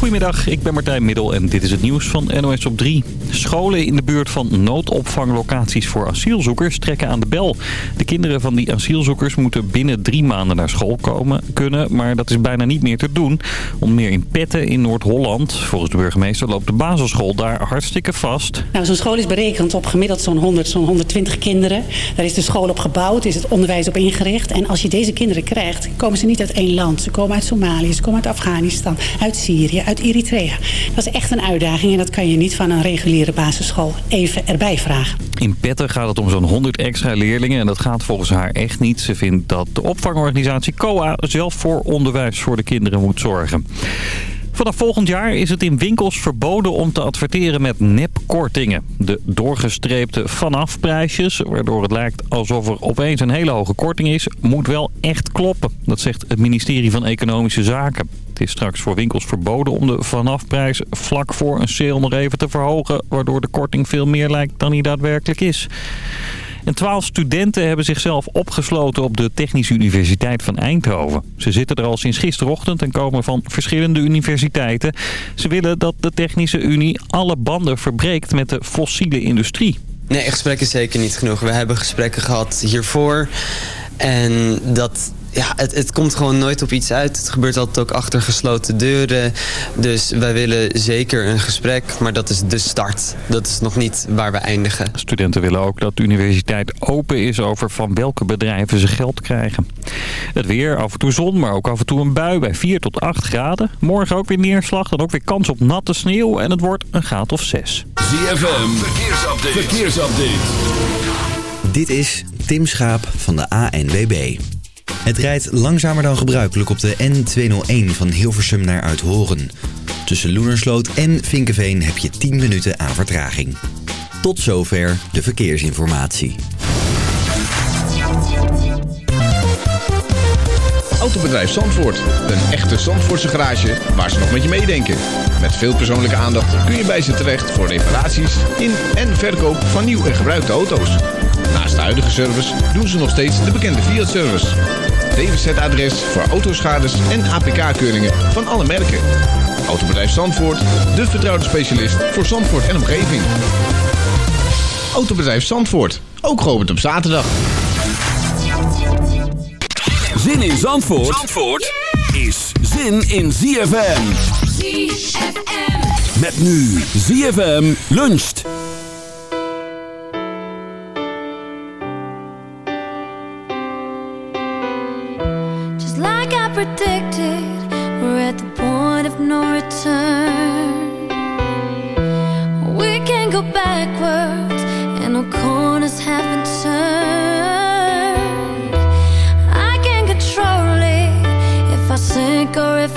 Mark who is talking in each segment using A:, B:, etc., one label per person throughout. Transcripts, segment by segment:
A: Goedemiddag, ik ben Martijn Middel en dit is het nieuws van NOS op 3. Scholen in de buurt van noodopvanglocaties voor asielzoekers trekken aan de bel. De kinderen van die asielzoekers moeten binnen drie maanden naar school komen, kunnen, maar dat is bijna niet meer te doen. Onder meer in Petten in Noord-Holland. Volgens de burgemeester loopt de basisschool daar hartstikke vast.
B: Nou, zo'n school is berekend op gemiddeld zo'n 100, zo'n 120 kinderen. Daar is de school op gebouwd, is het onderwijs op ingericht. En als je deze kinderen krijgt, komen ze niet uit één land. Ze komen uit Somalië, ze komen uit Afghanistan, uit Syrië, uit Eritrea. Dat is echt een uitdaging en dat kan je niet van een reguliere basisschool even erbij vragen.
A: In Petten gaat het om zo'n 100 extra leerlingen en dat gaat volgens haar echt niet. Ze vindt dat de opvangorganisatie COA zelf voor onderwijs voor de kinderen moet zorgen. Vanaf volgend jaar is het in winkels verboden om te adverteren met nepkortingen. De doorgestreepte vanafprijsjes, waardoor het lijkt alsof er opeens een hele hoge korting is, moet wel echt kloppen. Dat zegt het ministerie van Economische Zaken. Het is straks voor winkels verboden om de vanafprijs vlak voor een sale nog even te verhogen... waardoor de korting veel meer lijkt dan die daadwerkelijk is. En twaalf studenten hebben zichzelf opgesloten op de Technische Universiteit van Eindhoven. Ze zitten er al sinds gisterochtend en komen van verschillende universiteiten. Ze willen dat de Technische Unie alle banden verbreekt met de fossiele industrie.
C: Nee, gesprekken is zeker niet genoeg. We hebben gesprekken gehad hiervoor. En dat ja, het, het komt gewoon nooit op iets uit. Het gebeurt altijd ook achter gesloten deuren. Dus wij willen zeker een gesprek, maar dat is de start. Dat is nog niet waar we eindigen.
A: Studenten willen ook dat de universiteit open is over van welke bedrijven ze geld krijgen. Het weer, af en toe zon, maar ook af en toe een bui bij 4 tot 8 graden. Morgen ook weer neerslag, dan ook weer kans op natte sneeuw en het wordt een graad of 6.
D: ZFM, verkeersupdate. verkeersupdate.
E: Dit is Tim Schaap van de ANWB. Het rijdt langzamer dan gebruikelijk op de N201 van Hilversum naar Uithoren. Tussen Loenersloot en Vinkenveen heb je 10 minuten aan vertraging. Tot zover de verkeersinformatie.
F: Autobedrijf Zandvoort. Een echte Zandvoortse garage waar ze nog met je meedenken. Met veel persoonlijke aandacht kun je bij ze terecht voor reparaties in en verkoop van nieuw en gebruikte auto's. Naast de huidige service doen ze nog steeds de bekende Fiat-service. DWZ-adres voor autoschades en APK-keuringen van alle merken. Autobedrijf Zandvoort, de vertrouwde specialist voor Zandvoort en omgeving. Autobedrijf Zandvoort, ook geopend op zaterdag.
D: Zin in Zandvoort, Zandvoort is zin in ZFM.
G: ZFM.
D: Met nu ZFM luncht.
H: Predicted, we're at the point of no return. We can't go backwards, and no corners have been turned. I can't control it if I sink or if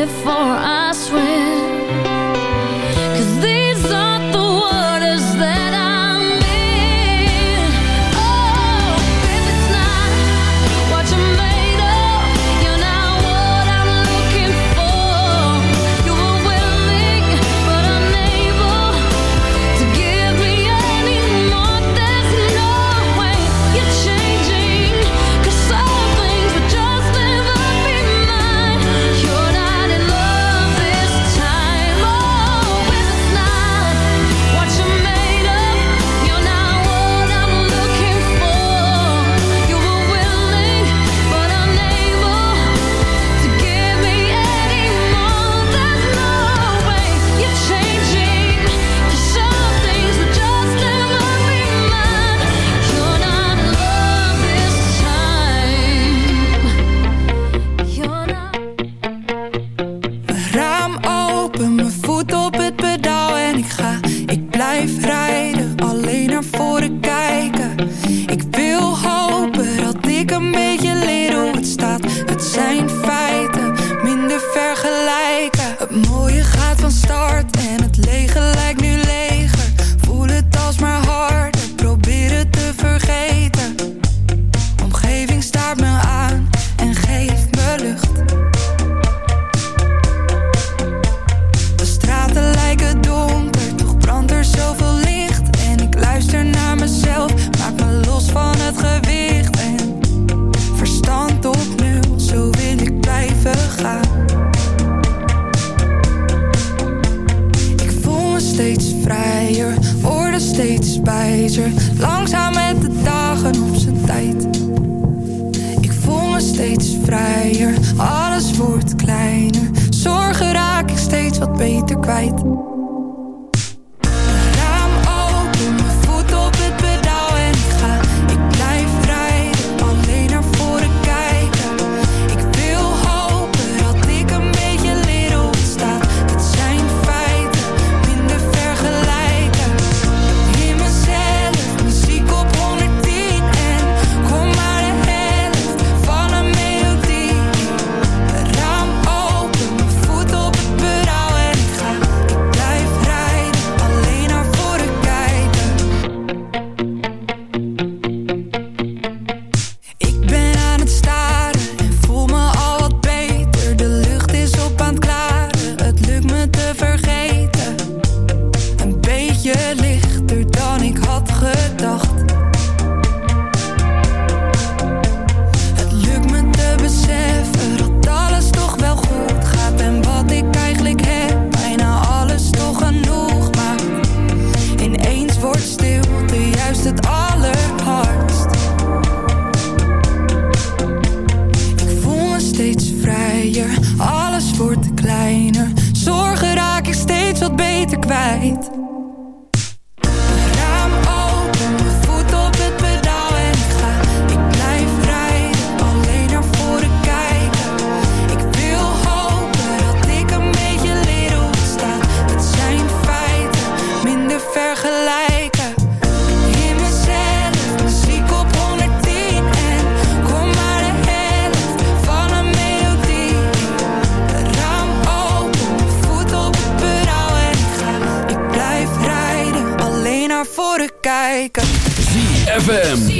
H: before I
I: kwijt.
D: ZFM.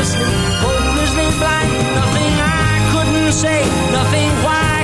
J: hopelessly, hopelessly blind. Nothing I couldn't say, nothing why.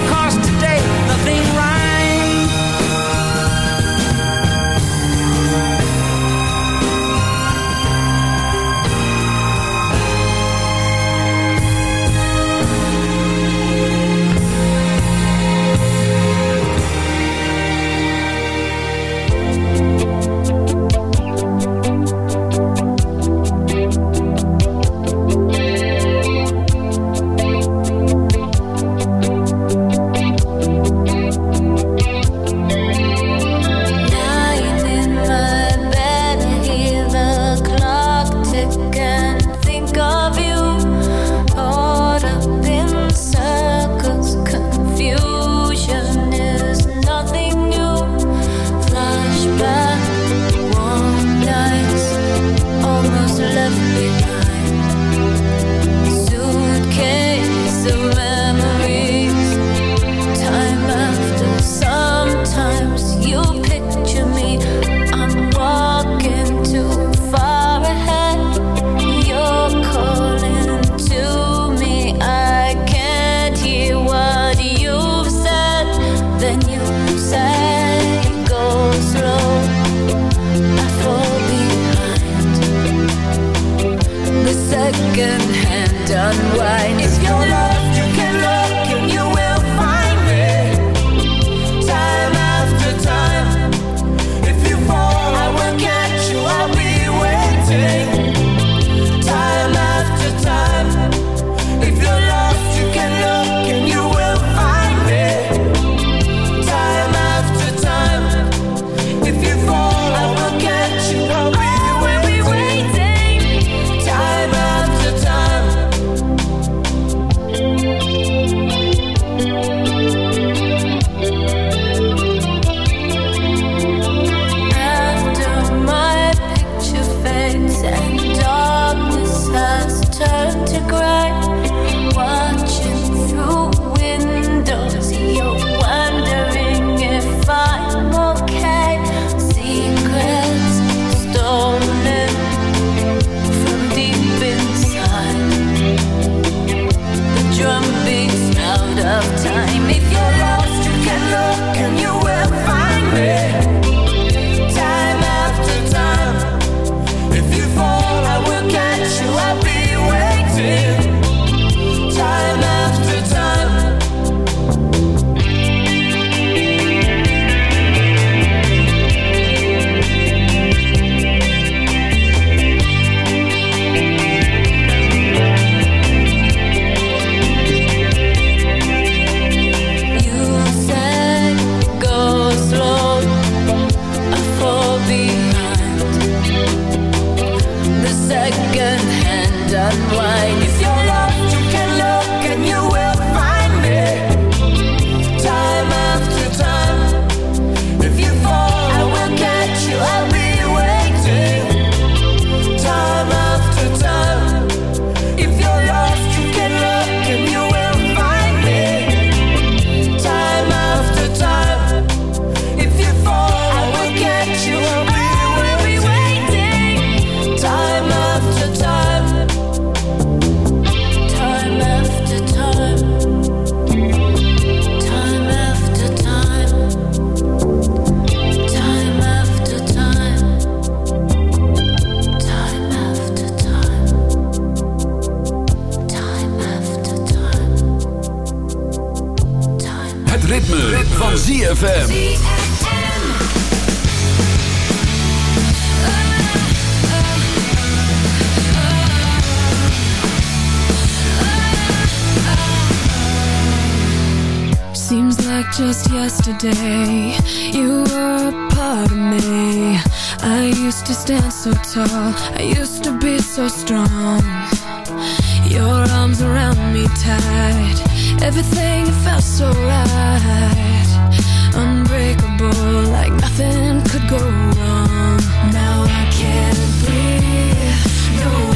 H: to
I: stand so tall. I used to be so strong. Your arms around me tight. Everything felt so right. Unbreakable Like nothing could go wrong. Now I can't breathe. No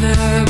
D: never